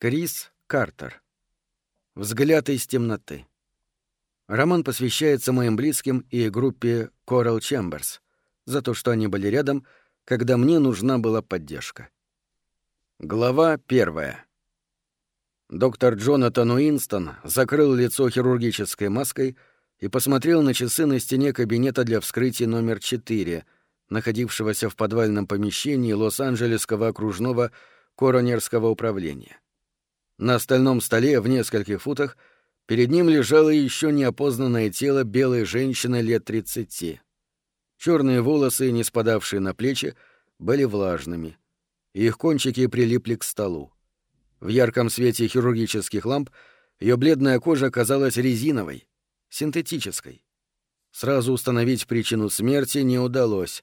Крис Картер. Взгляд из темноты. Роман посвящается моим близким и группе Coral Chambers за то, что они были рядом, когда мне нужна была поддержка. Глава первая. Доктор Джонатан Уинстон закрыл лицо хирургической маской и посмотрел на часы на стене кабинета для вскрытия номер 4, находившегося в подвальном помещении Лос-Анджелесского окружного коронерского управления. На остальном столе в нескольких футах перед ним лежало еще неопознанное тело белой женщины лет тридцати. Черные волосы, не спадавшие на плечи, были влажными. Их кончики прилипли к столу. В ярком свете хирургических ламп ее бледная кожа казалась резиновой, синтетической. Сразу установить причину смерти не удалось.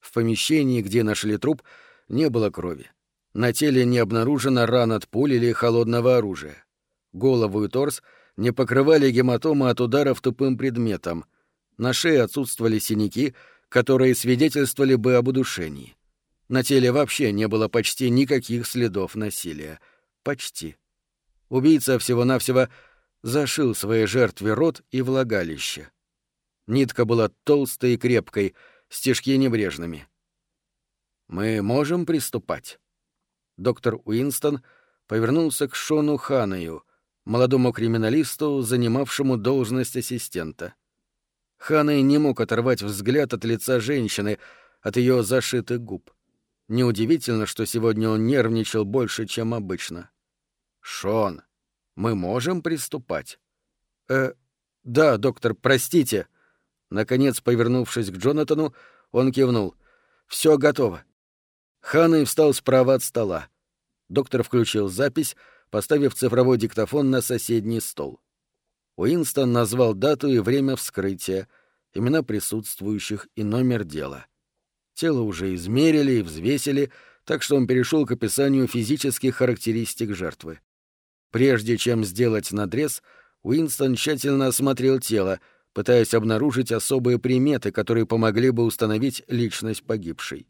В помещении, где нашли труп, не было крови. На теле не обнаружено ран от пуль или холодного оружия. Голову и торс не покрывали гематомы от ударов тупым предметом. На шее отсутствовали синяки, которые свидетельствовали бы об удушении. На теле вообще не было почти никаких следов насилия. Почти. Убийца всего-навсего зашил своей жертве рот и влагалище. Нитка была толстой и крепкой, стежки небрежными. «Мы можем приступать?» Доктор Уинстон повернулся к Шону Ханаю, молодому криминалисту, занимавшему должность ассистента. Ханей не мог оторвать взгляд от лица женщины, от ее зашитых губ. Неудивительно, что сегодня он нервничал больше, чем обычно. «Шон, мы можем приступать?» «Э, да, доктор, простите». Наконец, повернувшись к Джонатану, он кивнул. «Все готово». Ханей встал справа от стола. Доктор включил запись, поставив цифровой диктофон на соседний стол. Уинстон назвал дату и время вскрытия, имена присутствующих и номер дела. Тело уже измерили и взвесили, так что он перешел к описанию физических характеристик жертвы. Прежде чем сделать надрез, Уинстон тщательно осмотрел тело, пытаясь обнаружить особые приметы, которые помогли бы установить личность погибшей.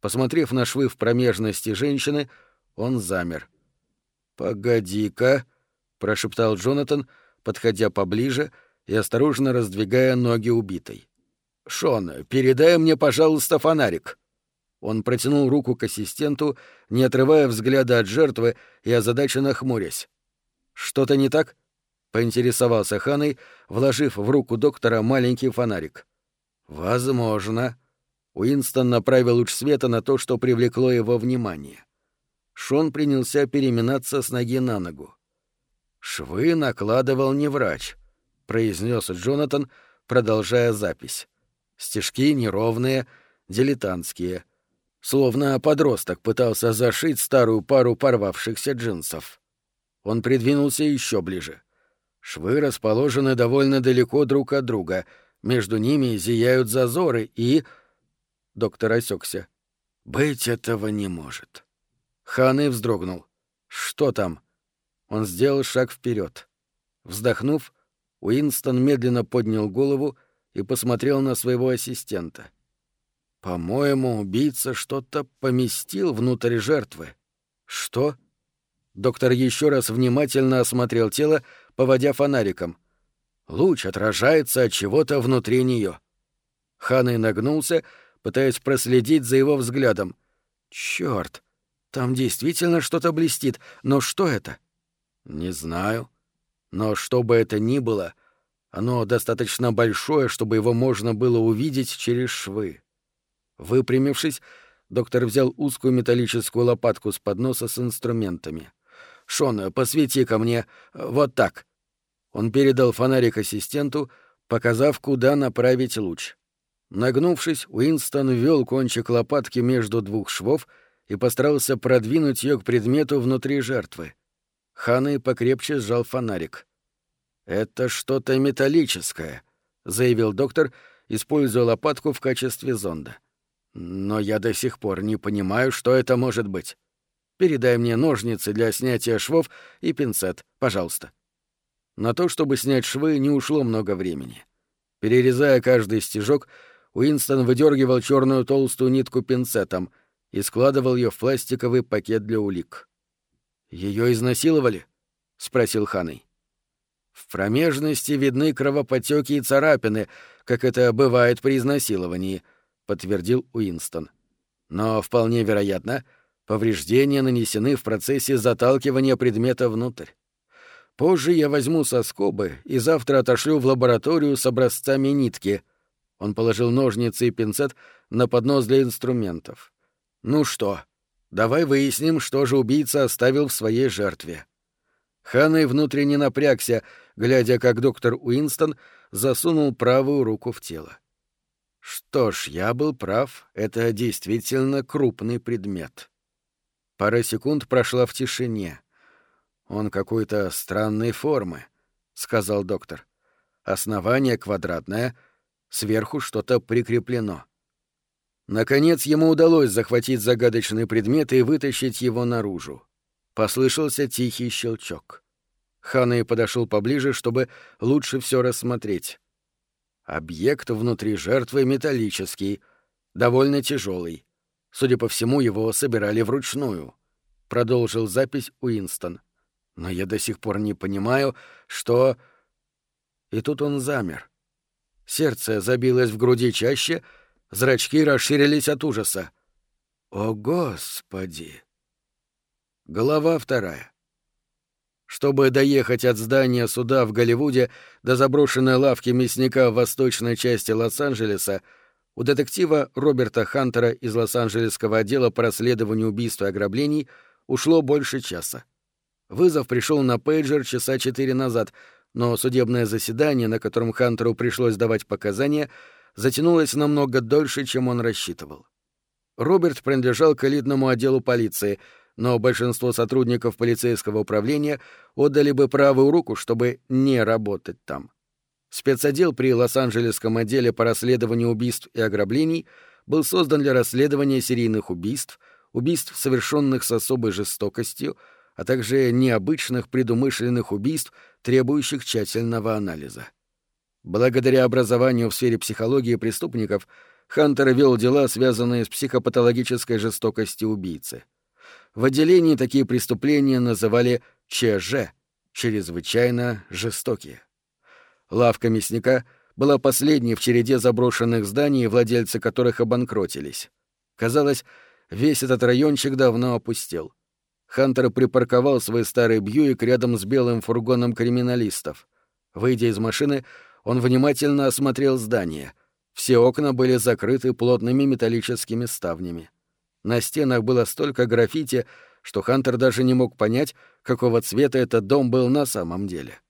Посмотрев на швы в промежности женщины, он замер. «Погоди-ка», — прошептал Джонатан, подходя поближе и осторожно раздвигая ноги убитой. «Шон, передай мне, пожалуйста, фонарик». Он протянул руку к ассистенту, не отрывая взгляда от жертвы и озадаченно хмурясь. «Что-то не так?» — поинтересовался Ханой, вложив в руку доктора маленький фонарик. «Возможно». Уинстон направил луч света на то, что привлекло его внимание. Шон принялся переминаться с ноги на ногу. «Швы накладывал не врач», — произнес Джонатан, продолжая запись. «Стежки неровные, дилетантские. Словно подросток пытался зашить старую пару порвавшихся джинсов». Он придвинулся еще ближе. Швы расположены довольно далеко друг от друга. Между ними зияют зазоры и... Доктор осекся. «Быть этого не может. Ханы вздрогнул. «Что там?» Он сделал шаг вперед. Вздохнув, Уинстон медленно поднял голову и посмотрел на своего ассистента. «По-моему, убийца что-то поместил внутрь жертвы». «Что?» Доктор еще раз внимательно осмотрел тело, поводя фонариком. Луч отражается от чего-то внутри нее. Ханей нагнулся, пытаясь проследить за его взглядом. Черт! Там действительно что-то блестит, но что это? Не знаю. Но что бы это ни было, оно достаточно большое, чтобы его можно было увидеть через швы. Выпрямившись, доктор взял узкую металлическую лопатку с подноса с инструментами. «Шон, посвети ко мне. Вот так». Он передал фонарик ассистенту, показав, куда направить луч. Нагнувшись, Уинстон ввел кончик лопатки между двух швов — и постарался продвинуть ее к предмету внутри жертвы. Ханы покрепче сжал фонарик. «Это что-то металлическое», — заявил доктор, используя лопатку в качестве зонда. «Но я до сих пор не понимаю, что это может быть. Передай мне ножницы для снятия швов и пинцет, пожалуйста». На то, чтобы снять швы, не ушло много времени. Перерезая каждый стежок, Уинстон выдергивал черную толстую нитку пинцетом — и складывал ее в пластиковый пакет для улик. Ее изнасиловали? спросил Ханой. В промежности видны кровоподтеки и царапины, как это бывает при изнасиловании, подтвердил Уинстон. Но вполне вероятно, повреждения нанесены в процессе заталкивания предмета внутрь. Позже я возьму соскобы и завтра отошлю в лабораторию с образцами нитки. Он положил ножницы и пинцет на поднос для инструментов. Ну что, давай выясним, что же убийца оставил в своей жертве. Ханной внутренне напрягся, глядя, как доктор Уинстон засунул правую руку в тело. Что ж, я был прав, это действительно крупный предмет. Пара секунд прошла в тишине. Он какой-то странной формы, сказал доктор. Основание квадратное, сверху что-то прикреплено. Наконец ему удалось захватить загадочный предмет и вытащить его наружу. Послышался тихий щелчок. Ханей подошел поближе, чтобы лучше все рассмотреть. Объект внутри жертвы металлический, довольно тяжелый. Судя по всему, его собирали вручную. Продолжил запись Уинстон. Но я до сих пор не понимаю, что... И тут он замер. Сердце забилось в груди чаще, зрачки расширились от ужаса. О, Господи! Глава вторая. Чтобы доехать от здания суда в Голливуде до заброшенной лавки мясника в восточной части Лос-Анджелеса, у детектива Роберта Хантера из Лос-Анджелесского отдела по расследованию убийств и ограблений ушло больше часа. Вызов пришел на пейджер часа четыре назад, но судебное заседание, на котором Хантеру пришлось давать показания, затянулось намного дольше, чем он рассчитывал. Роберт принадлежал к элитному отделу полиции, но большинство сотрудников полицейского управления отдали бы правую руку, чтобы не работать там. Спецотдел при Лос-Анджелесском отделе по расследованию убийств и ограблений был создан для расследования серийных убийств, убийств, совершенных с особой жестокостью, а также необычных предумышленных убийств, требующих тщательного анализа. Благодаря образованию в сфере психологии преступников Хантер вел дела, связанные с психопатологической жестокостью убийцы. В отделении такие преступления называли ЧЖ — чрезвычайно жестокие. Лавка мясника была последней в череде заброшенных зданий, владельцы которых обанкротились. Казалось, весь этот райончик давно опустел — Хантер припарковал свой старый Бьюик рядом с белым фургоном криминалистов. Выйдя из машины, он внимательно осмотрел здание. Все окна были закрыты плотными металлическими ставнями. На стенах было столько граффити, что Хантер даже не мог понять, какого цвета этот дом был на самом деле.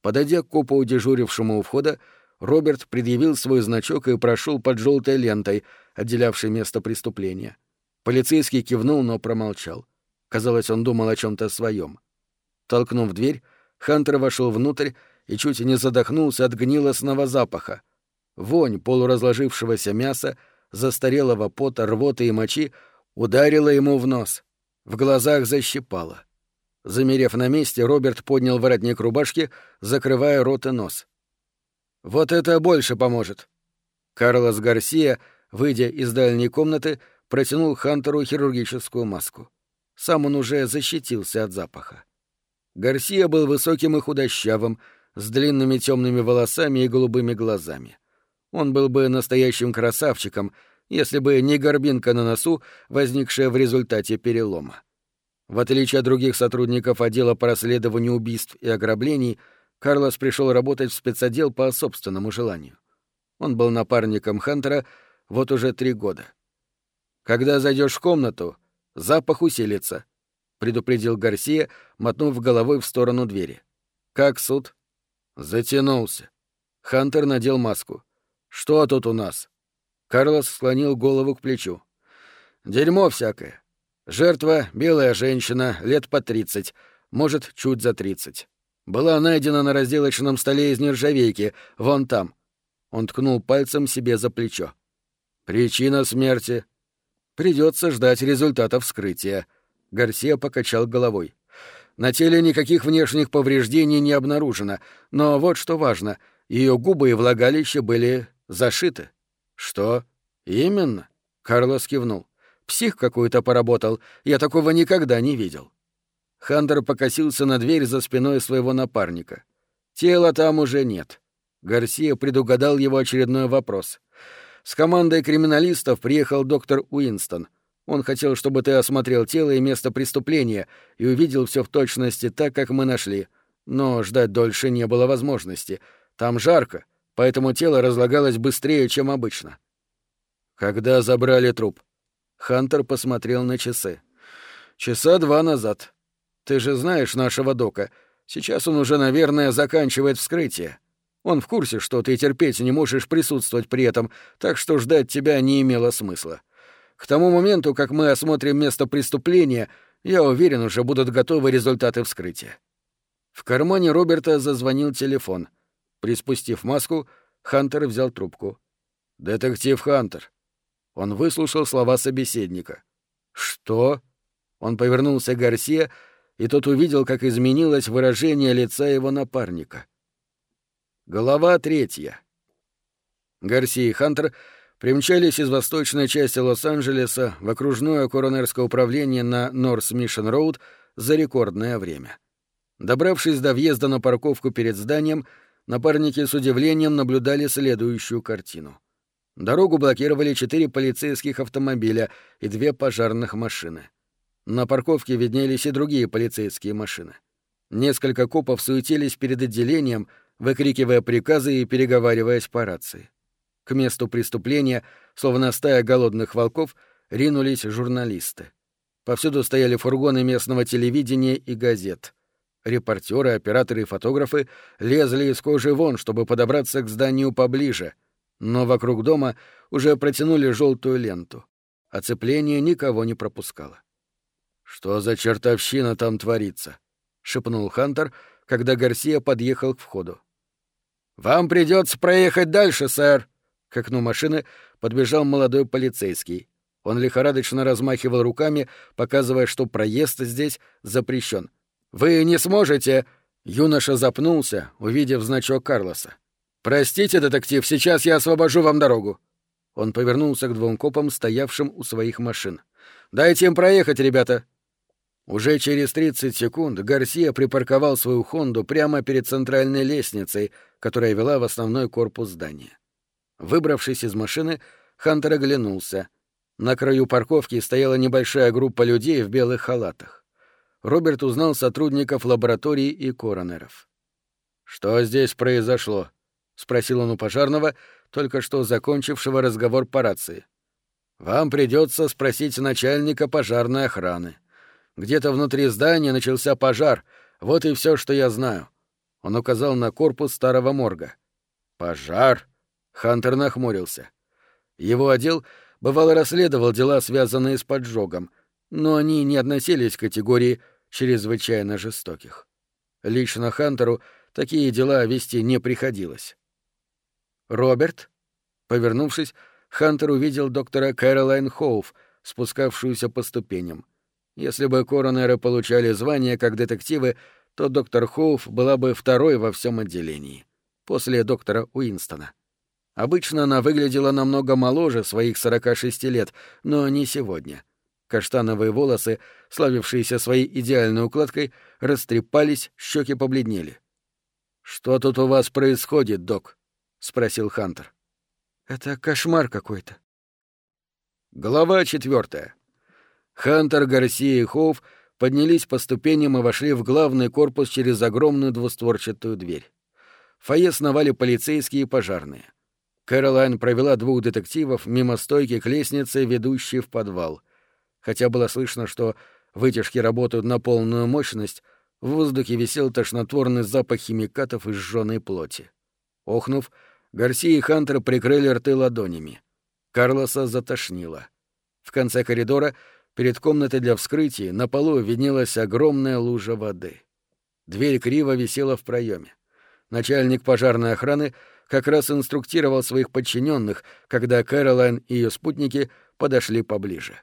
Подойдя к копу, дежурившему у входа, Роберт предъявил свой значок и прошел под желтой лентой, отделявшей место преступления. Полицейский кивнул, но промолчал. Казалось, он думал о чем то своем. Толкнув дверь, Хантер вошел внутрь и чуть не задохнулся от гнилостного запаха. Вонь полуразложившегося мяса, застарелого пота, рвоты и мочи ударила ему в нос. В глазах защипало. Замерев на месте, Роберт поднял воротник рубашки, закрывая рот и нос. «Вот это больше поможет!» Карлос Гарсия, выйдя из дальней комнаты, протянул Хантеру хирургическую маску. Сам он уже защитился от запаха. Гарсия был высоким и худощавым, с длинными темными волосами и голубыми глазами. Он был бы настоящим красавчиком, если бы не горбинка на носу, возникшая в результате перелома. В отличие от других сотрудников отдела по расследованию убийств и ограблений, Карлос пришел работать в спецотдел по собственному желанию. Он был напарником Хантера вот уже три года. Когда зайдешь в комнату, Запах усилится», — предупредил Гарсия, мотнув головой в сторону двери. «Как суд?» «Затянулся». Хантер надел маску. «Что тут у нас?» Карлос склонил голову к плечу. «Дерьмо всякое. Жертва — белая женщина, лет по тридцать, может, чуть за тридцать. Была найдена на разделочном столе из нержавейки, вон там». Он ткнул пальцем себе за плечо. «Причина смерти?» Придется ждать результатов вскрытия. Гарсия покачал головой. На теле никаких внешних повреждений не обнаружено, но вот что важно, ее губы и влагалище были зашиты. Что? Именно? Карлос кивнул. Псих какой-то поработал, я такого никогда не видел. Хантер покосился на дверь за спиной своего напарника. Тела там уже нет. Гарсия предугадал его очередной вопрос. С командой криминалистов приехал доктор Уинстон. Он хотел, чтобы ты осмотрел тело и место преступления и увидел все в точности так, как мы нашли. Но ждать дольше не было возможности. Там жарко, поэтому тело разлагалось быстрее, чем обычно. Когда забрали труп? Хантер посмотрел на часы. Часа два назад. Ты же знаешь нашего дока. Сейчас он уже, наверное, заканчивает вскрытие. Он в курсе, что ты терпеть не можешь присутствовать при этом, так что ждать тебя не имело смысла. К тому моменту, как мы осмотрим место преступления, я уверен, уже будут готовы результаты вскрытия. В кармане Роберта зазвонил телефон. Приспустив маску, Хантер взял трубку. «Детектив Хантер». Он выслушал слова собеседника. «Что?» Он повернулся к Гарсия, и тот увидел, как изменилось выражение лица его напарника. Глава третья. Гарсия и Хантер примчались из восточной части Лос-Анджелеса в окружное коронерское управление на Норс Мишен Роуд за рекордное время. Добравшись до въезда на парковку перед зданием, напарники с удивлением наблюдали следующую картину. Дорогу блокировали четыре полицейских автомобиля и две пожарных машины. На парковке виднелись и другие полицейские машины. Несколько копов суетились перед отделением — выкрикивая приказы и переговариваясь по рации. К месту преступления, словно стая голодных волков, ринулись журналисты. Повсюду стояли фургоны местного телевидения и газет. Репортеры, операторы и фотографы лезли из кожи вон, чтобы подобраться к зданию поближе, но вокруг дома уже протянули желтую ленту. Оцепление никого не пропускало. «Что за чертовщина там творится?» — шепнул Хантер, когда Гарсия подъехал к входу. «Вам придется проехать дальше, сэр!» К окну машины подбежал молодой полицейский. Он лихорадочно размахивал руками, показывая, что проезд здесь запрещен. «Вы не сможете...» Юноша запнулся, увидев значок Карлоса. «Простите, детектив, сейчас я освобожу вам дорогу». Он повернулся к двум копам, стоявшим у своих машин. «Дайте им проехать, ребята!» Уже через 30 секунд Гарсия припарковал свою «Хонду» прямо перед центральной лестницей, которая вела в основной корпус здания. Выбравшись из машины, Хантер оглянулся. На краю парковки стояла небольшая группа людей в белых халатах. Роберт узнал сотрудников лаборатории и коронеров. «Что здесь произошло?» — спросил он у пожарного, только что закончившего разговор по рации. «Вам придется спросить начальника пожарной охраны. Где-то внутри здания начался пожар, вот и все, что я знаю. Он указал на корпус старого морга. «Пожар?» — Хантер нахмурился. Его отдел бывало расследовал дела, связанные с поджогом, но они не относились к категории чрезвычайно жестоких. Лично Хантеру такие дела вести не приходилось. «Роберт?» Повернувшись, Хантер увидел доктора Кэролайн Хоуф, спускавшуюся по ступеням. Если бы коронеры получали звание как детективы, то доктор Хоуф была бы второй во всем отделении, после доктора Уинстона. Обычно она выглядела намного моложе своих 46 лет, но не сегодня. Каштановые волосы, славившиеся своей идеальной укладкой, растрепались, щеки побледнели. «Что тут у вас происходит, док?» — спросил Хантер. «Это кошмар какой-то». Глава четвертая. Хантер, Гарсия и Хоуф — поднялись по ступеням и вошли в главный корпус через огромную двустворчатую дверь. В фойе сновали полицейские и пожарные. Кэролайн провела двух детективов мимо стойки к лестнице, ведущей в подвал. Хотя было слышно, что вытяжки работают на полную мощность, в воздухе висел тошнотворный запах химикатов и сжёной плоти. Охнув, Гарсия и Хантер прикрыли рты ладонями. Карлоса затошнило. В конце коридора — Перед комнатой для вскрытия на полу виднелась огромная лужа воды. Дверь криво висела в проеме. Начальник пожарной охраны как раз инструктировал своих подчиненных, когда Кэролайн и ее спутники подошли поближе.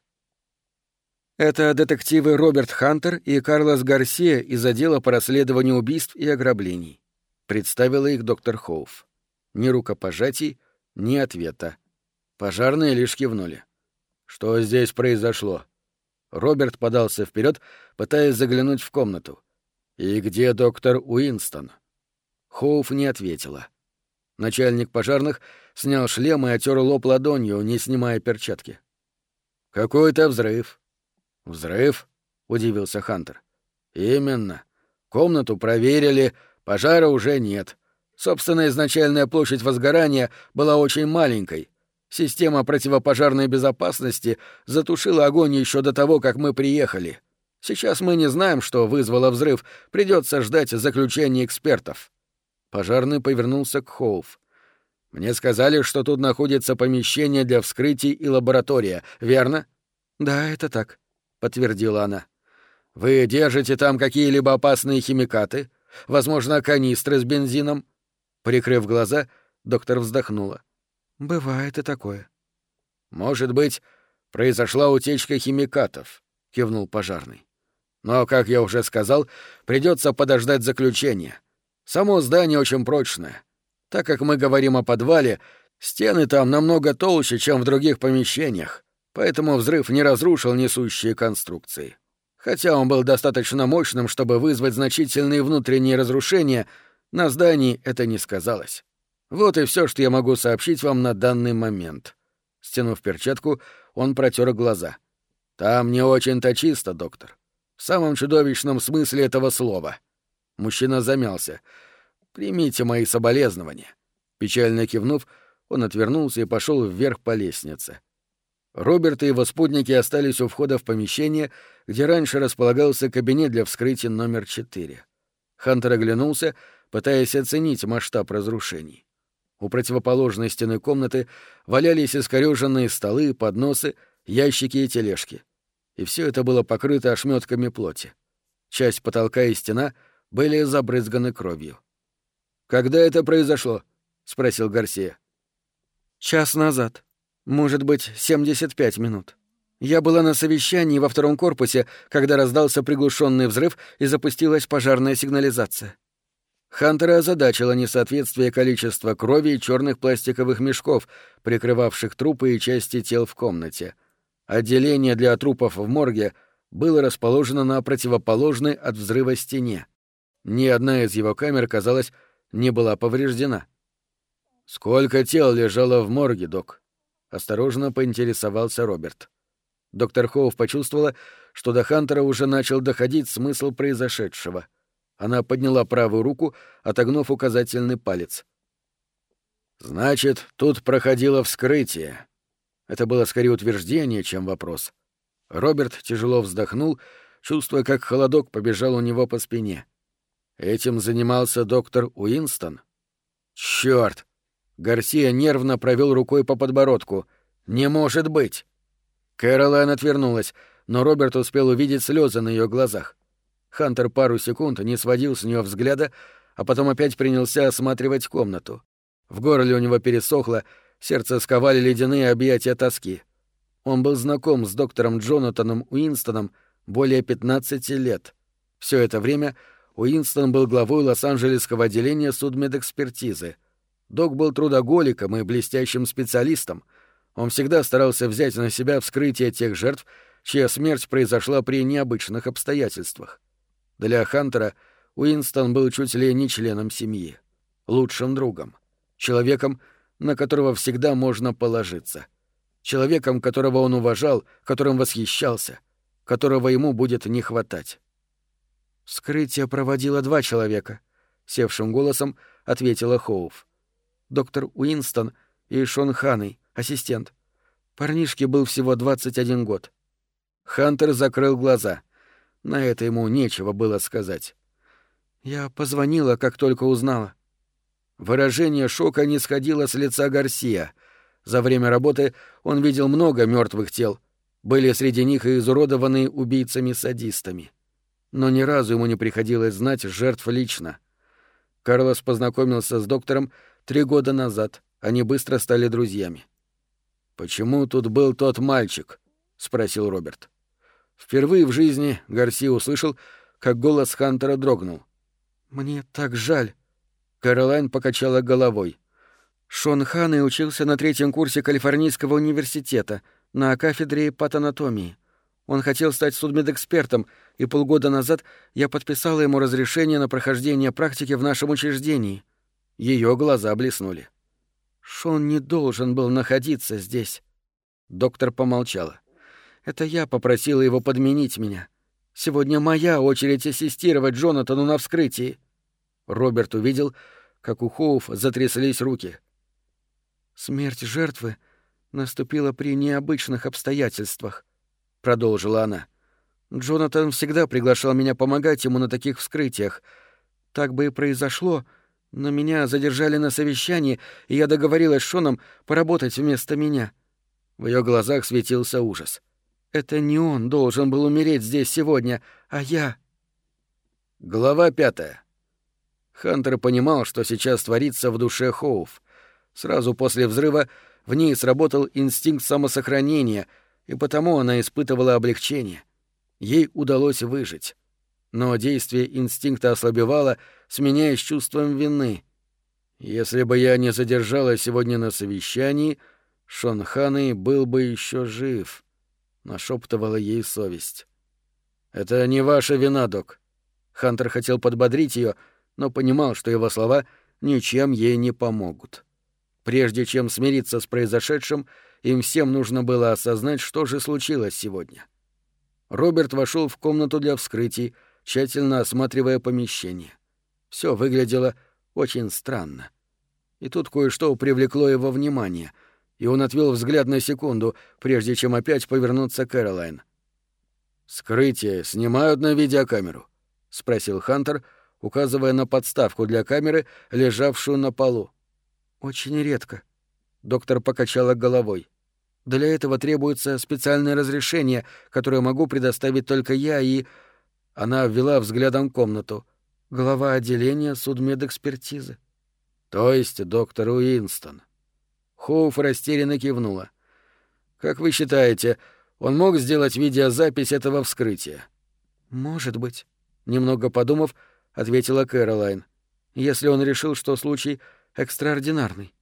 Это детективы Роберт Хантер и Карлос Гарсия из отдела по расследованию убийств и ограблений. Представила их доктор Хоуф. Ни рукопожатий, ни ответа. Пожарные лишь кивнули. «Что здесь произошло?» Роберт подался вперед, пытаясь заглянуть в комнату. «И где доктор Уинстон?» Хоуф не ответила. Начальник пожарных снял шлем и отер лоб ладонью, не снимая перчатки. «Какой-то взрыв». «Взрыв?» — удивился Хантер. «Именно. Комнату проверили, пожара уже нет. Собственно, изначальная площадь возгорания была очень маленькой. Система противопожарной безопасности затушила огонь еще до того, как мы приехали. Сейчас мы не знаем, что вызвало взрыв, придется ждать заключения экспертов. Пожарный повернулся к Хоуф. Мне сказали, что тут находится помещение для вскрытий и лаборатория, верно? Да, это так, подтвердила она. Вы держите там какие-либо опасные химикаты? Возможно, канистры с бензином? Прикрыв глаза, доктор вздохнула. Бывает и такое. Может быть, произошла утечка химикатов, кивнул пожарный. Но, как я уже сказал, придется подождать заключения. Само здание очень прочное. Так как мы говорим о подвале, стены там намного толще, чем в других помещениях, поэтому взрыв не разрушил несущие конструкции. Хотя он был достаточно мощным, чтобы вызвать значительные внутренние разрушения, на здании это не сказалось. Вот и все, что я могу сообщить вам на данный момент. Стянув перчатку, он протер глаза. Там не очень-то чисто, доктор. В самом чудовищном смысле этого слова. Мужчина замялся. Примите мои соболезнования. Печально кивнув, он отвернулся и пошел вверх по лестнице. Роберт и его спутники остались у входа в помещение, где раньше располагался кабинет для вскрытия номер четыре. Хантер оглянулся, пытаясь оценить масштаб разрушений. У противоположной стены комнаты валялись искорёженные столы, подносы, ящики и тележки. И все это было покрыто ошметками плоти. Часть потолка и стена были забрызганы кровью. «Когда это произошло?» — спросил Гарсия. «Час назад. Может быть, 75 минут. Я была на совещании во втором корпусе, когда раздался приглушенный взрыв и запустилась пожарная сигнализация. Хантера озадачило несоответствие количества крови и черных пластиковых мешков, прикрывавших трупы и части тел в комнате. Отделение для трупов в морге было расположено на противоположной от взрыва стене. Ни одна из его камер, казалось, не была повреждена. «Сколько тел лежало в морге, док?» — осторожно поинтересовался Роберт. Доктор Хоув почувствовала, что до Хантера уже начал доходить смысл произошедшего — она подняла правую руку, отогнув указательный палец. «Значит, тут проходило вскрытие». Это было скорее утверждение, чем вопрос. Роберт тяжело вздохнул, чувствуя, как холодок побежал у него по спине. Этим занимался доктор Уинстон? Черт! Гарсия нервно провел рукой по подбородку. «Не может быть!» Кэролайн отвернулась, но Роберт успел увидеть слезы на ее глазах. Хантер пару секунд не сводил с нее взгляда, а потом опять принялся осматривать комнату. В горле у него пересохло, сердце сковали ледяные объятия тоски. Он был знаком с доктором Джонатаном Уинстоном более 15 лет. Все это время Уинстон был главой Лос-Анджелесского отделения судмедэкспертизы. Док был трудоголиком и блестящим специалистом. Он всегда старался взять на себя вскрытие тех жертв, чья смерть произошла при необычных обстоятельствах. Для Хантера Уинстон был чуть ли не членом семьи, лучшим другом, человеком, на которого всегда можно положиться, человеком, которого он уважал, которым восхищался, которого ему будет не хватать. «Вскрытие проводило два человека», — севшим голосом ответила Хоуф. «Доктор Уинстон и Шон Ханей, ассистент. Парнишке был всего 21 год». Хантер закрыл глаза — на это ему нечего было сказать. Я позвонила, как только узнала. Выражение шока не сходило с лица Гарсия. За время работы он видел много мертвых тел. Были среди них и изуродованные убийцами-садистами. Но ни разу ему не приходилось знать жертв лично. Карлос познакомился с доктором три года назад. Они быстро стали друзьями. «Почему тут был тот мальчик?» — спросил Роберт. Впервые в жизни Гарси услышал, как голос Хантера дрогнул. «Мне так жаль». Каролайн покачала головой. Шон Ханной учился на третьем курсе Калифорнийского университета на кафедре патанатомии. Он хотел стать судмедэкспертом, и полгода назад я подписала ему разрешение на прохождение практики в нашем учреждении. Ее глаза блеснули. Шон не должен был находиться здесь. Доктор помолчала. Это я попросила его подменить меня. Сегодня моя очередь ассистировать Джонатану на вскрытии. Роберт увидел, как у Хоуф затряслись руки. Смерть жертвы наступила при необычных обстоятельствах. — продолжила она. «Джонатан всегда приглашал меня помогать ему на таких вскрытиях. Так бы и произошло, но меня задержали на совещании, и я договорилась с Шоном поработать вместо меня». В ее глазах светился ужас. «Это не он должен был умереть здесь сегодня, а я...» Глава пятая. Хантер понимал, что сейчас творится в душе Хоуф. Сразу после взрыва в ней сработал инстинкт самосохранения — и потому она испытывала облегчение. Ей удалось выжить. Но действие инстинкта ослабевало, сменяясь чувством вины. Если бы я не задержалась сегодня на совещании, Шон Ханы был бы еще жив, нашептывала ей совесть. Это не ваша вина, док. Хантер хотел подбодрить ее, но понимал, что его слова ничем ей не помогут. Прежде чем смириться с произошедшим, им всем нужно было осознать, что же случилось сегодня. Роберт вошел в комнату для вскрытий, тщательно осматривая помещение. Все выглядело очень странно. И тут кое-что привлекло его внимание, и он отвел взгляд на секунду, прежде чем опять повернуться к Кэролайн. «Скрытие снимают на видеокамеру?» — спросил Хантер, указывая на подставку для камеры, лежавшую на полу. «Очень редко», Доктор покачала головой. Для этого требуется специальное разрешение, которое могу предоставить только я и... Она ввела взглядом комнату. Глава отделения судмедэкспертизы. То есть доктор Уинстон. Хоуф растерянно кивнула. Как вы считаете, он мог сделать видеозапись этого вскрытия? Может быть. Немного подумав, ответила Кэролайн. Если он решил, что случай экстраординарный.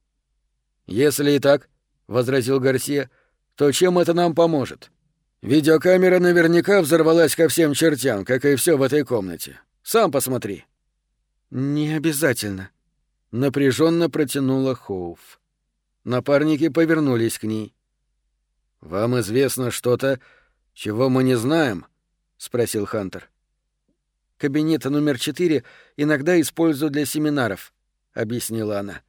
«Если и так», — возразил Гарсия, — «то чем это нам поможет? Видеокамера наверняка взорвалась ко всем чертям, как и все в этой комнате. Сам посмотри». «Не обязательно», — напряженно протянула Хоуф. Напарники повернулись к ней. «Вам известно что-то, чего мы не знаем?» — спросил Хантер. «Кабинет номер четыре иногда используют для семинаров», — объяснила она.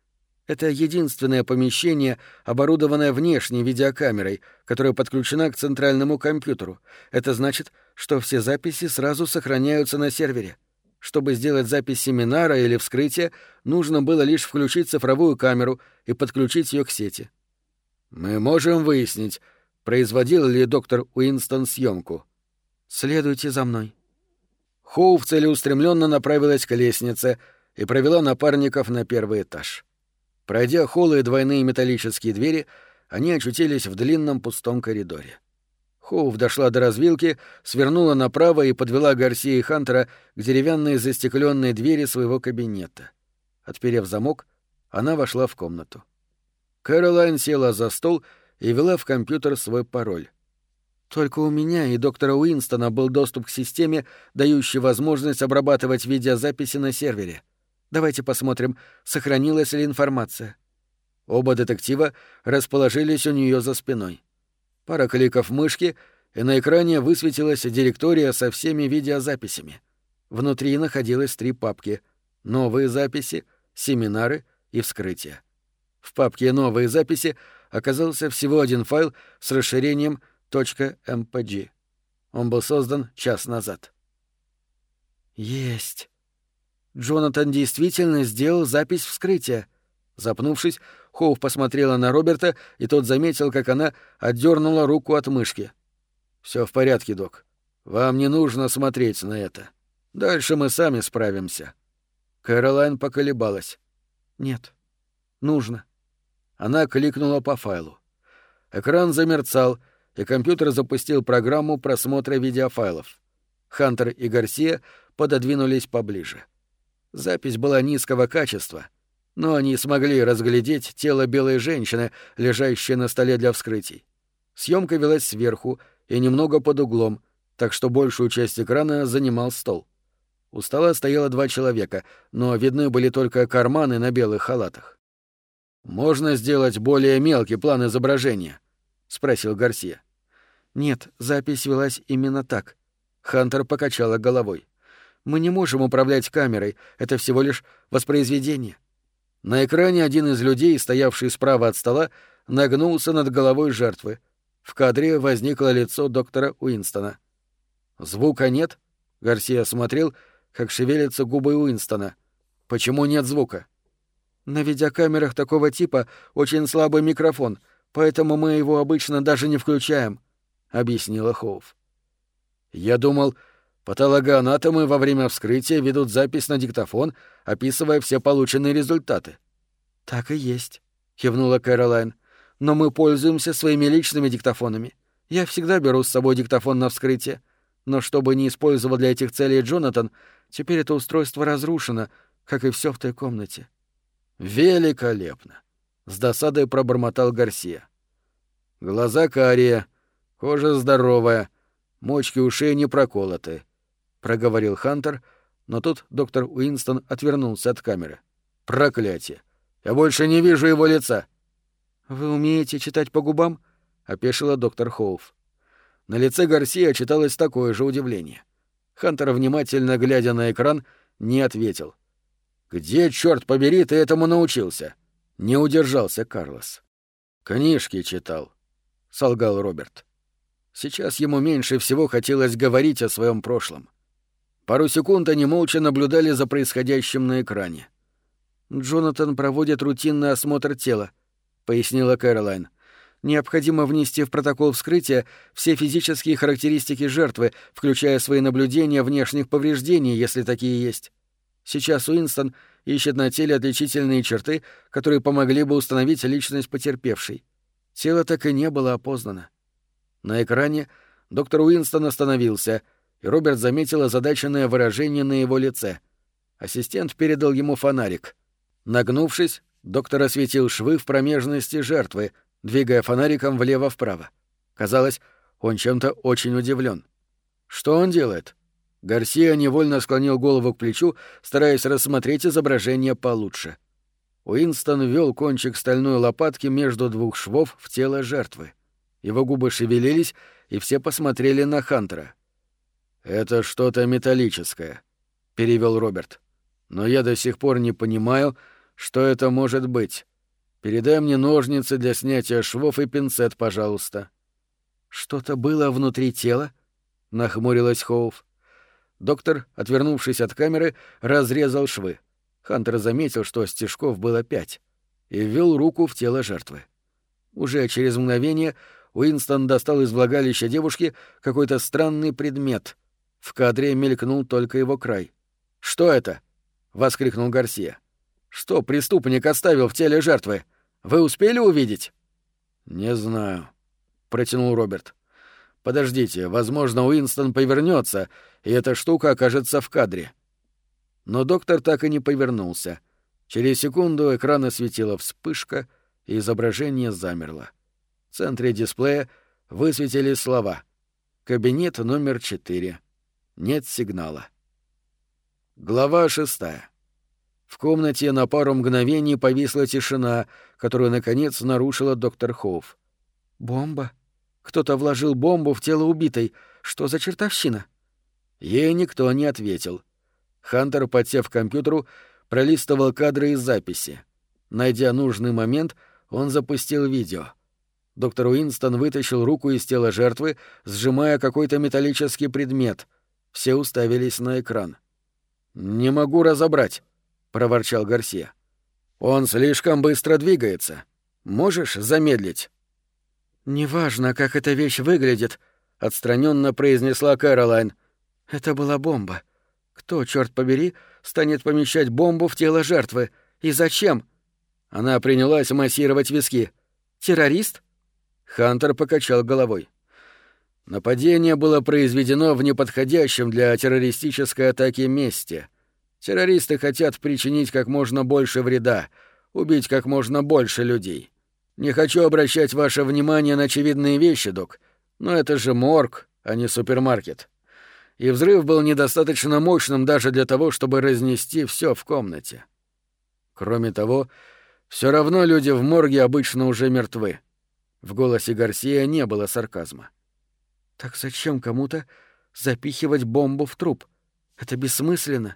Это единственное помещение, оборудованное внешней видеокамерой, которая подключена к центральному компьютеру. Это значит, что все записи сразу сохраняются на сервере. Чтобы сделать запись семинара или вскрытия, нужно было лишь включить цифровую камеру и подключить ее к сети. Мы можем выяснить, производил ли доктор Уинстон съемку. Следуйте за мной. Хоув целеустремленно направилась к лестнице и провела напарников на первый этаж. Пройдя холлы и двойные металлические двери, они очутились в длинном пустом коридоре. Хоув дошла до развилки, свернула направо и подвела Гарсия и Хантера к деревянной застекленной двери своего кабинета. Отперев замок, она вошла в комнату. Кэролайн села за стол и ввела в компьютер свой пароль. Только у меня и доктора Уинстона был доступ к системе, дающей возможность обрабатывать видеозаписи на сервере. Давайте посмотрим, сохранилась ли информация. Оба детектива расположились у нее за спиной. Пара кликов мышки, и на экране высветилась директория со всеми видеозаписями. Внутри находилось три папки — новые записи, семинары и вскрытия. В папке «Новые записи» оказался всего один файл с расширением .mpg. Он был создан час назад. «Есть!» Джонатан действительно сделал запись вскрытия. Запнувшись, Хоув посмотрела на Роберта, и тот заметил, как она отдернула руку от мышки. Все в порядке, док. Вам не нужно смотреть на это. Дальше мы сами справимся. Кэролайн поколебалась. Нет. Нужно. Она кликнула по файлу. Экран замерцал, и компьютер запустил программу просмотра видеофайлов. Хантер и Гарсия пододвинулись поближе. Запись была низкого качества, но они смогли разглядеть тело белой женщины, лежащей на столе для вскрытий. Съемка велась сверху, и немного под углом, так что большую часть экрана занимал стол. У стола стояло два человека, но видны были только карманы на белых халатах. «Можно сделать более мелкий план изображения?» — спросил Гарсия. «Нет, запись велась именно так». Хантер покачала головой. «Мы не можем управлять камерой, это всего лишь воспроизведение». На экране один из людей, стоявший справа от стола, нагнулся над головой жертвы. В кадре возникло лицо доктора Уинстона. «Звука нет?» — Гарсия смотрел, как шевелятся губы Уинстона. «Почему нет звука?» «На видеокамерах такого типа очень слабый микрофон, поэтому мы его обычно даже не включаем», — объяснила Хоув. «Я думал, патологоанатомы во время вскрытия ведут запись на диктофон, описывая все полученные результаты». «Так и есть», — кивнула Кэролайн. «Но мы пользуемся своими личными диктофонами. Я всегда беру с собой диктофон на вскрытие. Но чтобы не использовал для этих целей Джонатан, теперь это устройство разрушено, как и все в той комнате». «Великолепно!» — с досадой пробормотал Гарсия. «Глаза карие, кожа здоровая, мочки ушей не проколоты», — проговорил Хантер, но тут доктор Уинстон отвернулся от камеры. «Проклятие! Я больше не вижу его лица!» «Вы умеете читать по губам?» — опешила доктор Хоуф. На лице Гарсия читалось такое же удивление. Хантер, внимательно глядя на экран, не ответил. «Где, черт побери, ты этому научился?» Не удержался Карлос. «Книжки читал», — солгал Роберт. Сейчас ему меньше всего хотелось говорить о своем прошлом. Пару секунд они молча наблюдали за происходящим на экране. «Джонатан проводит рутинный осмотр тела», — пояснила Кэролайн. «Необходимо внести в протокол вскрытия все физические характеристики жертвы, включая свои наблюдения внешних повреждений, если такие есть. Сейчас Уинстон ищет на теле отличительные черты, которые помогли бы установить личность потерпевшей. Тело так и не было опознано. На экране доктор Уинстон остановился, и Роберт заметил озадаченное выражение на его лице. Ассистент передал ему фонарик. Нагнувшись, доктор осветил швы в промежности жертвы, двигая фонариком влево-вправо. Казалось, он чем-то очень удивлен. Что он делает? Гарсия невольно склонил голову к плечу, стараясь рассмотреть изображение получше. Уинстон ввел кончик стальной лопатки между двух швов в тело жертвы. Его губы шевелились, и все посмотрели на Хантера. «Это что-то металлическое», — перевел Роберт. «Но я до сих пор не понимаю, что это может быть. Передай мне ножницы для снятия швов и пинцет, пожалуйста». «Что-то было внутри тела?» — нахмурилась Хоув. Доктор, отвернувшись от камеры, разрезал швы. Хантер заметил, что стежков было пять, и ввел руку в тело жертвы. Уже через мгновение Уинстон достал из влагалища девушки какой-то странный предмет. В кадре мелькнул только его край. «Что это?» — воскликнул Гарсия. «Что преступник оставил в теле жертвы? Вы успели увидеть?» «Не знаю», — протянул Роберт. Подождите, возможно, Уинстон повернется, и эта штука окажется в кадре. Но доктор так и не повернулся. Через секунду экран осветила вспышка, и изображение замерло. В центре дисплея высветили слова «Кабинет номер 4. Нет сигнала». Глава шестая. В комнате на пару мгновений повисла тишина, которую, наконец, нарушила доктор Хоуф. «Бомба?» Кто-то вложил бомбу в тело убитой. Что за чертовщина? Ей никто не ответил. Хантер, подсев к компьютеру, пролистывал кадры из записи. Найдя нужный момент, он запустил видео. Доктор Уинстон вытащил руку из тела жертвы, сжимая какой-то металлический предмет. Все уставились на экран. «Не могу разобрать», — проворчал Гарсия. «Он слишком быстро двигается. Можешь замедлить?» «Неважно, как эта вещь выглядит», — отстраненно произнесла Кэролайн. «Это была бомба. Кто, черт побери, станет помещать бомбу в тело жертвы? И зачем?» Она принялась массировать виски. «Террорист?» Хантер покачал головой. Нападение было произведено в неподходящем для террористической атаки месте. Террористы хотят причинить как можно больше вреда, убить как можно больше людей. Не хочу обращать ваше внимание на очевидные вещи, док, Но это же морг, а не супермаркет. И взрыв был недостаточно мощным даже для того, чтобы разнести все в комнате. Кроме того, все равно люди в морге обычно уже мертвы. В голосе Гарсия не было сарказма. «Так зачем кому-то запихивать бомбу в труп? Это бессмысленно».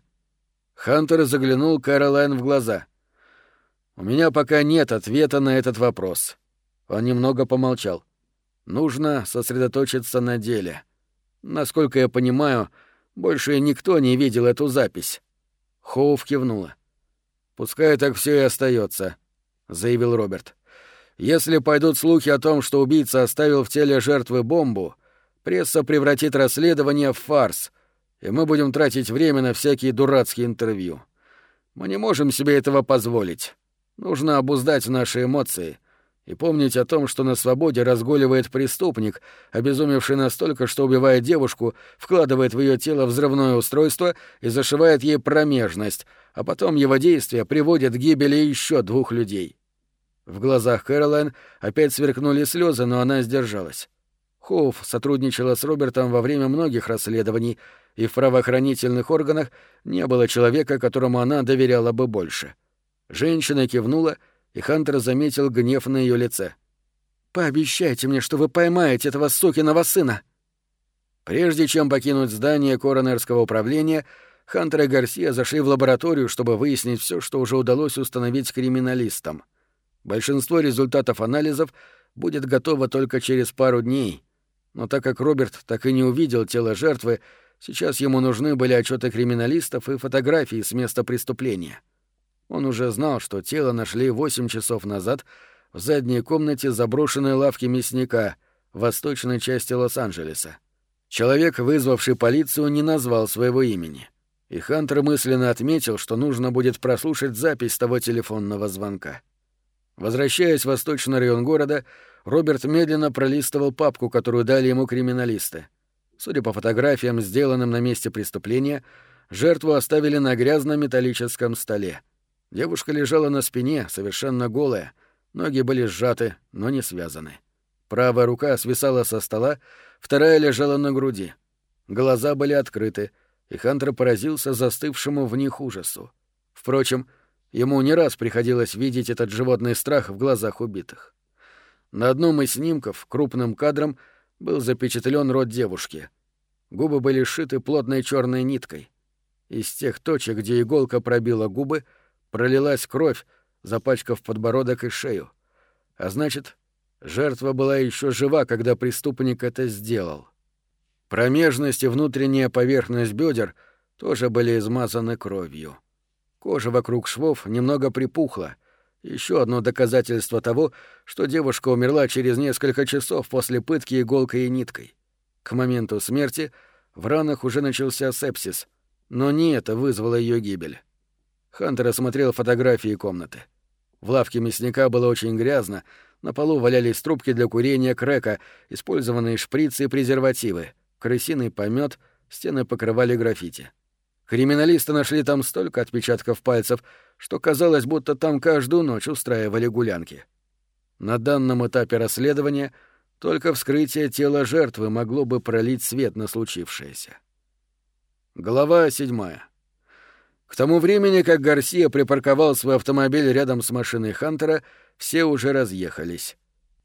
Хантер заглянул Кэролайн в глаза. «У меня пока нет ответа на этот вопрос». Он немного помолчал. «Нужно сосредоточиться на деле. Насколько я понимаю, больше никто не видел эту запись». Хоув кивнула. «Пускай так все и остается, заявил Роберт. «Если пойдут слухи о том, что убийца оставил в теле жертвы бомбу, пресса превратит расследование в фарс, и мы будем тратить время на всякие дурацкие интервью. Мы не можем себе этого позволить. Нужно обуздать наши эмоции и помнить о том, что на свободе разгуливает преступник, обезумевший настолько, что убивает девушку, вкладывает в ее тело взрывное устройство и зашивает ей промежность, а потом его действия приводят к гибели еще двух людей. В глазах Кэролайн опять сверкнули слезы, но она сдержалась. Хоуф сотрудничала с Робертом во время многих расследований, и в правоохранительных органах не было человека, которому она доверяла бы больше. Женщина кивнула — и Хантер заметил гнев на ее лице. «Пообещайте мне, что вы поймаете этого сукиного сына!» Прежде чем покинуть здание коронерского управления, Хантер и Гарсия зашли в лабораторию, чтобы выяснить все, что уже удалось установить криминалистам. Большинство результатов анализов будет готово только через пару дней. Но так как Роберт так и не увидел тело жертвы, сейчас ему нужны были отчеты криминалистов и фотографии с места преступления. Он уже знал, что тело нашли восемь часов назад в задней комнате заброшенной лавки мясника в восточной части Лос-Анджелеса. Человек, вызвавший полицию, не назвал своего имени. И Хантер мысленно отметил, что нужно будет прослушать запись того телефонного звонка. Возвращаясь в восточный район города, Роберт медленно пролистывал папку, которую дали ему криминалисты. Судя по фотографиям, сделанным на месте преступления, жертву оставили на грязном металлическом столе — Девушка лежала на спине, совершенно голая, ноги были сжаты, но не связаны. Правая рука свисала со стола, вторая лежала на груди. Глаза были открыты, и Хантер поразился застывшему в них ужасу. Впрочем, ему не раз приходилось видеть этот животный страх в глазах убитых. На одном из снимков крупным кадром был запечатлен рот девушки. Губы были сшиты плотной черной ниткой. Из тех точек, где иголка пробила губы, — пролилась кровь, запачкав подбородок и шею. А значит, жертва была еще жива, когда преступник это сделал. Промежность и внутренняя поверхность бедер тоже были измазаны кровью. Кожа вокруг швов немного припухла. Еще одно доказательство того, что девушка умерла через несколько часов после пытки иголкой и ниткой. К моменту смерти в ранах уже начался сепсис, но не это вызвало ее гибель. Хантер осмотрел фотографии комнаты. В лавке мясника было очень грязно, на полу валялись трубки для курения крека, использованные шприцы и презервативы, крысиный помет, стены покрывали граффити. Криминалисты нашли там столько отпечатков пальцев, что казалось, будто там каждую ночь устраивали гулянки. На данном этапе расследования только вскрытие тела жертвы могло бы пролить свет на случившееся. Глава седьмая. К тому времени, как Гарсия припарковал свой автомобиль рядом с машиной Хантера, все уже разъехались.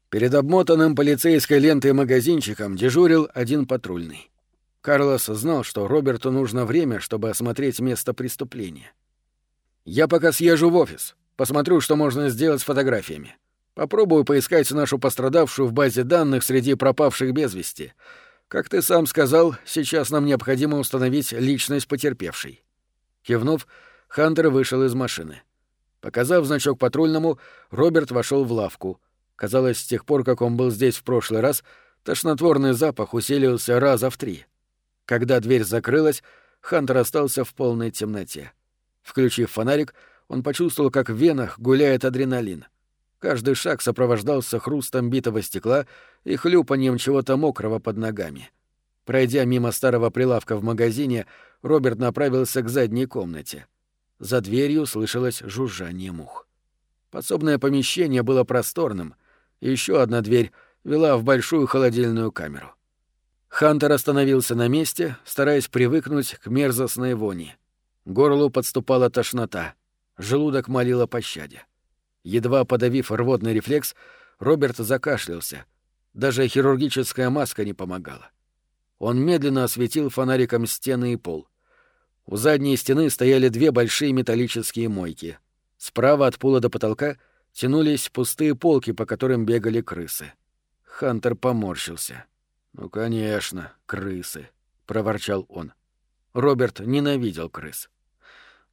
Перед обмотанным полицейской лентой магазинчиком дежурил один патрульный. Карлос знал, что Роберту нужно время, чтобы осмотреть место преступления. «Я пока съезжу в офис, посмотрю, что можно сделать с фотографиями. Попробую поискать нашу пострадавшую в базе данных среди пропавших без вести. Как ты сам сказал, сейчас нам необходимо установить личность потерпевшей». Кивнув, Хантер вышел из машины. Показав значок патрульному, Роберт вошел в лавку. Казалось, с тех пор, как он был здесь в прошлый раз, тошнотворный запах усилился раза в три. Когда дверь закрылась, Хантер остался в полной темноте. Включив фонарик, он почувствовал, как в венах гуляет адреналин. Каждый шаг сопровождался хрустом битого стекла и хлюпанием чего-то мокрого под ногами. Пройдя мимо старого прилавка в магазине, Роберт направился к задней комнате. За дверью слышалось жужжание мух. Подсобное помещение было просторным. Еще одна дверь, вела в большую холодильную камеру. Хантер остановился на месте, стараясь привыкнуть к мерзостной вони. Горлу подступала тошнота. Желудок молил о пощаде. Едва подавив рвотный рефлекс, Роберт закашлялся. Даже хирургическая маска не помогала. Он медленно осветил фонариком стены и пол. У задней стены стояли две большие металлические мойки. Справа от пола до потолка тянулись пустые полки, по которым бегали крысы. Хантер поморщился. «Ну, конечно, крысы», — проворчал он. Роберт ненавидел крыс.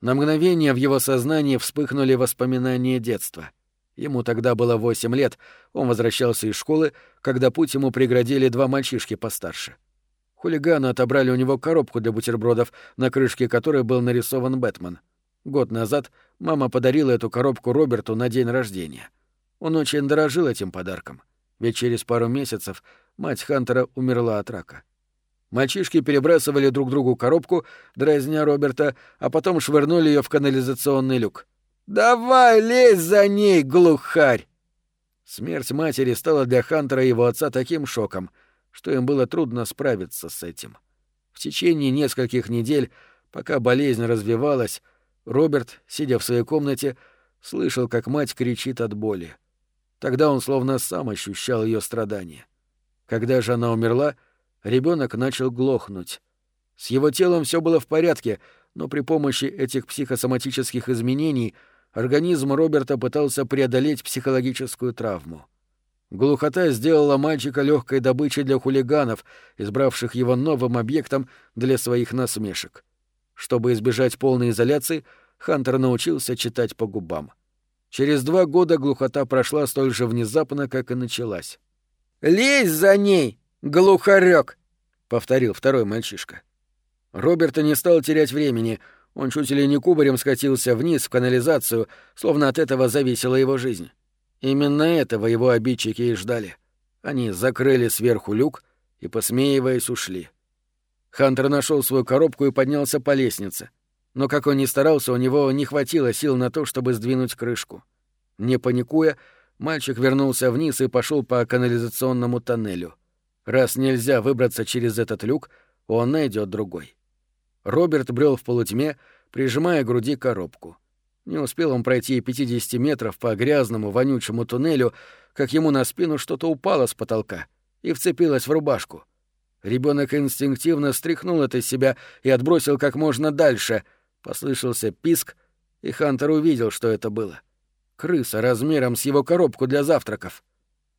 На мгновение в его сознании вспыхнули воспоминания детства. Ему тогда было восемь лет, он возвращался из школы, когда путь ему преградили два мальчишки постарше. Хулиганы отобрали у него коробку для бутербродов, на крышке которой был нарисован Бэтмен. Год назад мама подарила эту коробку Роберту на день рождения. Он очень дорожил этим подарком, ведь через пару месяцев мать Хантера умерла от рака. Мальчишки перебрасывали друг другу коробку, дразня Роберта, а потом швырнули ее в канализационный люк. «Давай, лезь за ней, глухарь!» Смерть матери стала для Хантера и его отца таким шоком, что им было трудно справиться с этим. В течение нескольких недель, пока болезнь развивалась, Роберт, сидя в своей комнате, слышал, как мать кричит от боли. Тогда он словно сам ощущал ее страдания. Когда же она умерла, ребенок начал глохнуть. С его телом все было в порядке, но при помощи этих психосоматических изменений организм Роберта пытался преодолеть психологическую травму. Глухота сделала мальчика легкой добычей для хулиганов, избравших его новым объектом для своих насмешек. Чтобы избежать полной изоляции, Хантер научился читать по губам. Через два года глухота прошла столь же внезапно, как и началась. «Лезь за ней, глухарёк!» — повторил второй мальчишка. Роберта не стал терять времени. Он чуть ли не кубарем скатился вниз в канализацию, словно от этого зависела его жизнь. Именно этого его обидчики и ждали. Они закрыли сверху люк и, посмеиваясь, ушли. Хантер нашел свою коробку и поднялся по лестнице. Но как он ни старался, у него не хватило сил на то, чтобы сдвинуть крышку. Не паникуя, мальчик вернулся вниз и пошел по канализационному тоннелю. Раз нельзя выбраться через этот люк, он найдет другой. Роберт брел в полутьме, прижимая к груди коробку. Не успел он пройти 50 метров по грязному, вонючему туннелю, как ему на спину что-то упало с потолка и вцепилось в рубашку. Ребенок инстинктивно стряхнул это из себя и отбросил как можно дальше. Послышался писк, и Хантер увидел, что это было. Крыса размером с его коробку для завтраков.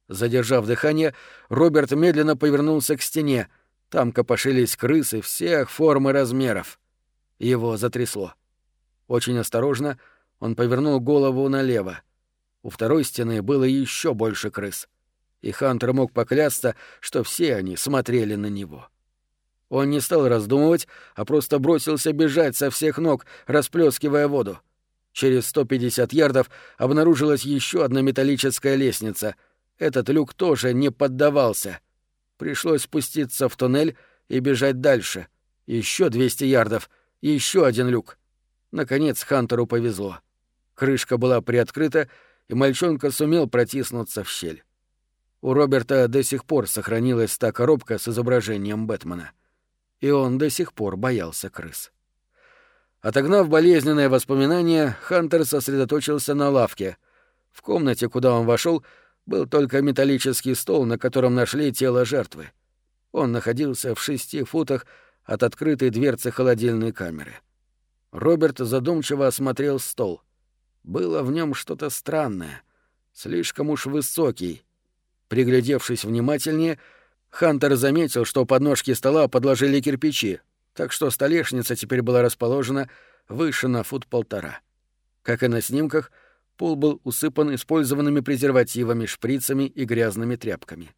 Задержав дыхание, Роберт медленно повернулся к стене. Там копошились крысы всех форм и размеров. Его затрясло. Очень осторожно — он повернул голову налево. У второй стены было еще больше крыс. И Хантер мог поклясться, что все они смотрели на него. Он не стал раздумывать, а просто бросился бежать со всех ног, расплескивая воду. Через 150 ярдов обнаружилась еще одна металлическая лестница. Этот люк тоже не поддавался. Пришлось спуститься в туннель и бежать дальше. Еще 200 ярдов, еще один люк. Наконец Хантеру повезло. Крышка была приоткрыта, и мальчонка сумел протиснуться в щель. У Роберта до сих пор сохранилась та коробка с изображением Бэтмена. И он до сих пор боялся крыс. Отогнав болезненное воспоминание, Хантер сосредоточился на лавке. В комнате, куда он вошел, был только металлический стол, на котором нашли тело жертвы. Он находился в шести футах от открытой дверцы холодильной камеры. Роберт задумчиво осмотрел стол. Было в нем что-то странное, слишком уж высокий. Приглядевшись внимательнее, Хантер заметил, что под ножки стола подложили кирпичи, так что столешница теперь была расположена выше на фут полтора. Как и на снимках, пол был усыпан использованными презервативами, шприцами и грязными тряпками.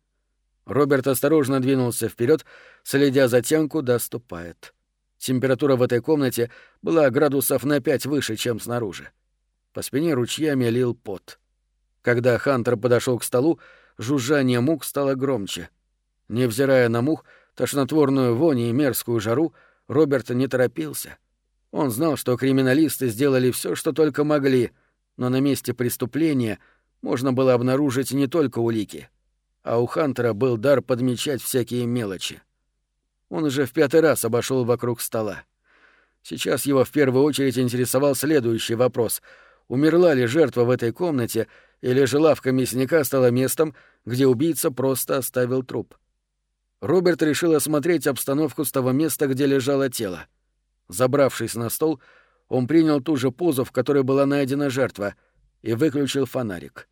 Роберт осторожно двинулся вперед, следя за тем, куда ступает. Температура в этой комнате была градусов на пять выше, чем снаружи. По спине ручьями лил пот. Когда Хантер подошел к столу, жужжание мух стало громче. Невзирая на мух, тошнотворную вонь и мерзкую жару, Роберт не торопился. Он знал, что криминалисты сделали все, что только могли, но на месте преступления можно было обнаружить не только улики. а у Хантера был дар подмечать всякие мелочи. Он уже в пятый раз обошел вокруг стола. Сейчас его в первую очередь интересовал следующий вопрос. Умерла ли жертва в этой комнате, или же лавка мясника стала местом, где убийца просто оставил труп? Роберт решил осмотреть обстановку с того места, где лежало тело. Забравшись на стол, он принял ту же позу, в которой была найдена жертва, и выключил фонарик.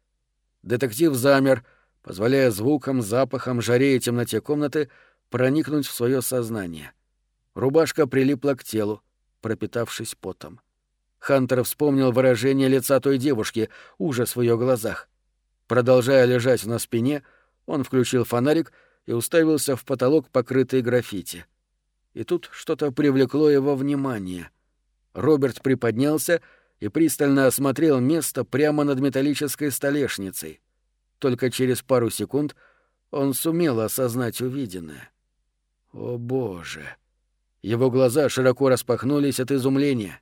Детектив замер, позволяя звукам, запахам, жаре и темноте комнаты проникнуть в свое сознание. Рубашка прилипла к телу, пропитавшись потом. Хантер вспомнил выражение лица той девушки, ужас в ее глазах. Продолжая лежать на спине, он включил фонарик и уставился в потолок, покрытый граффити. И тут что-то привлекло его внимание. Роберт приподнялся и пристально осмотрел место прямо над металлической столешницей. Только через пару секунд он сумел осознать увиденное. О боже! Его глаза широко распахнулись от изумления.